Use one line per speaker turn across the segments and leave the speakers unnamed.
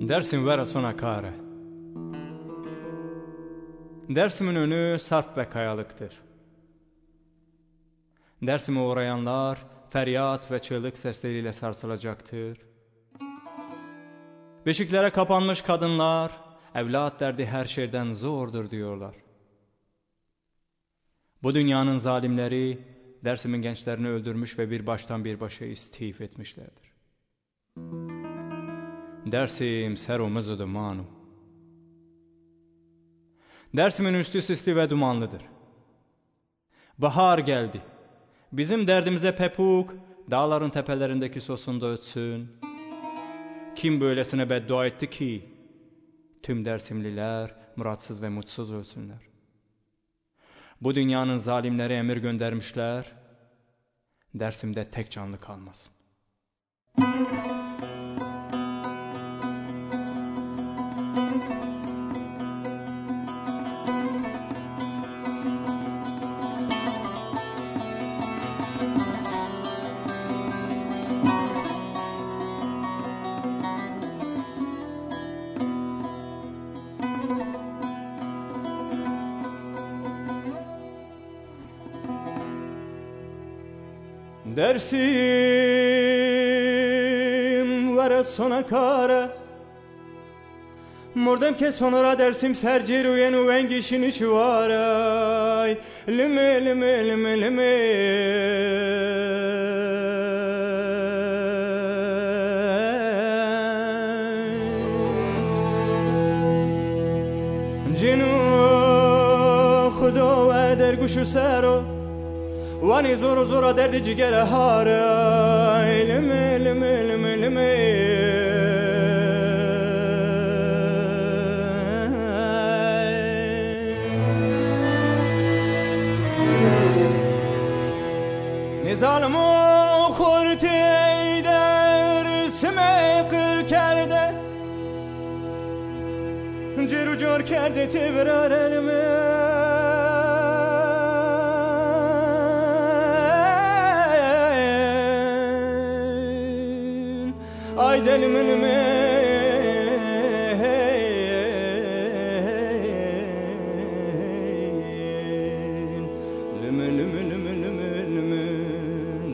Dersim vera sona kare. Dersimin önü sarp ve kayalıktır. Dersime uğrayanlar feryat ve çığlık sesleriyle sarsılacaktır. Beşiklere kapanmış kadınlar, evlat derdi her şeyden zordur diyorlar. Bu dünyanın zalimleri dersimin gençlerini öldürmüş ve bir baştan bir başa istif etmişlerdir. Dersim serumuzu dumanu. Dersimin üstü sisli ve dumanlıdır. Bahar geldi. Bizim derdimize pepuk, dağların tepelerindeki sosunda ötsün. Kim böylesine beddua etti ki? Tüm dersimliler muratsız ve mutsuz ölsünler. Bu dünyanın zalimleri emir göndermişler. Dersimde tek canlı kalmasın. Dersim vara sona kara. Mordem che sonora dersim sergiru en uvengishini çuvaray Lime lime lime lime. Cinu khudo eder guşu sero وانی زور زور درد جگر هاره لمه لمه لمه لمه نزالم خورتی در سمه قر کرده جرو جور کرده تبرار لمن من من لمن لمن لمن لمن لمن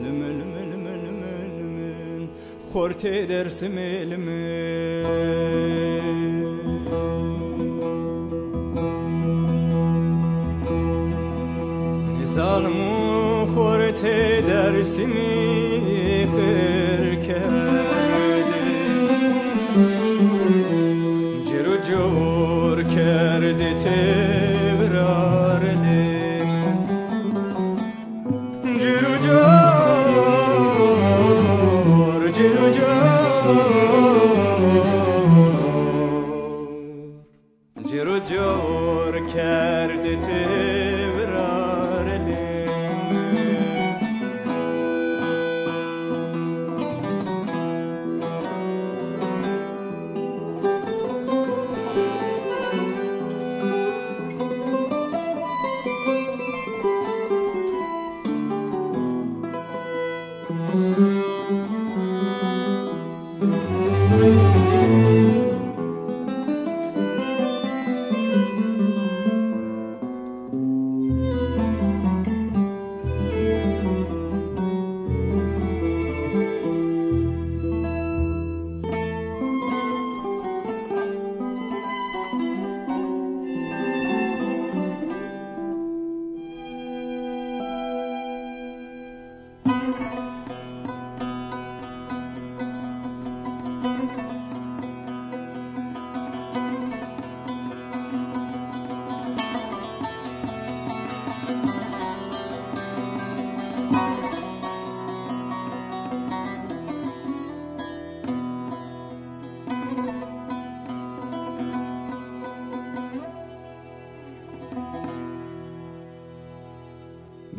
لمن لمن لمن لمن خورت درس لمن ظالمون خورت درس می thank mm -hmm. you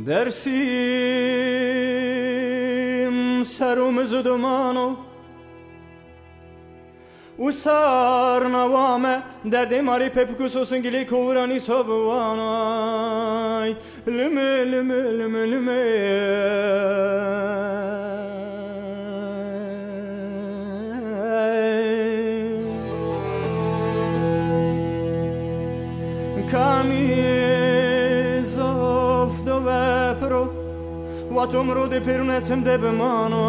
جرو جور کرده تبرار Dersim serumuz dumano Usar navame derdi mari pepkus olsun gili kovrani sobuanay Lüme lüme lüme lüme pro O tomro de pernețem de pe mano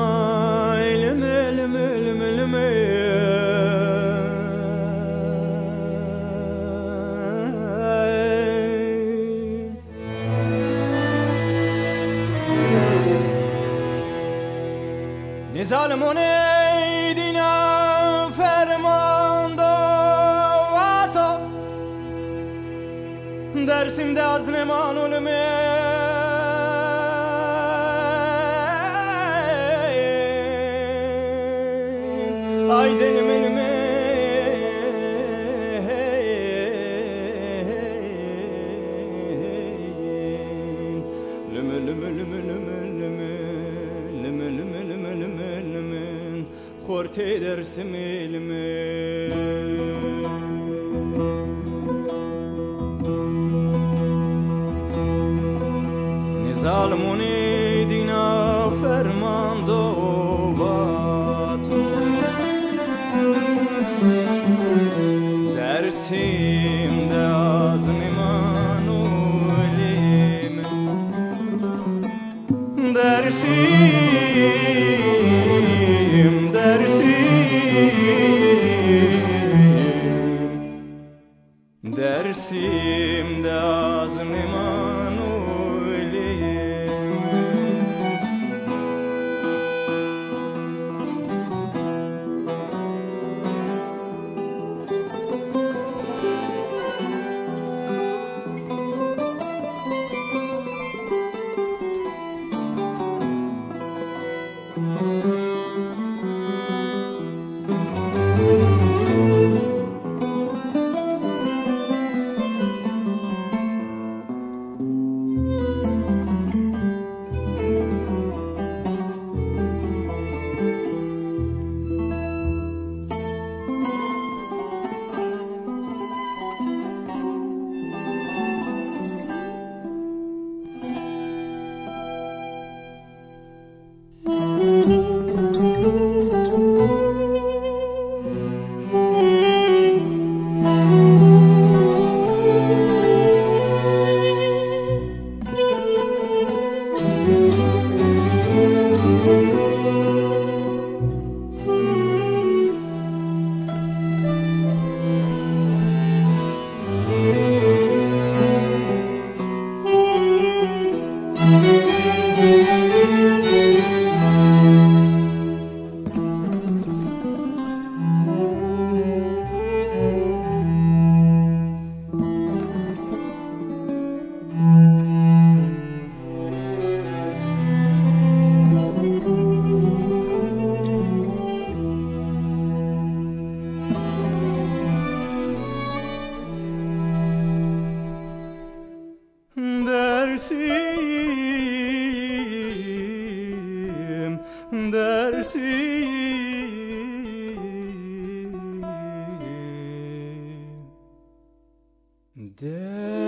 Ele mele, mele, mele, mele ظالمون دینا فرمان دو در سیم داز نمان Hayden min min Lümü lümü lümü lümü lümü Lümü lümü lümü lümü lümü Kurti dersim ilmi Nizal munir dersim dersim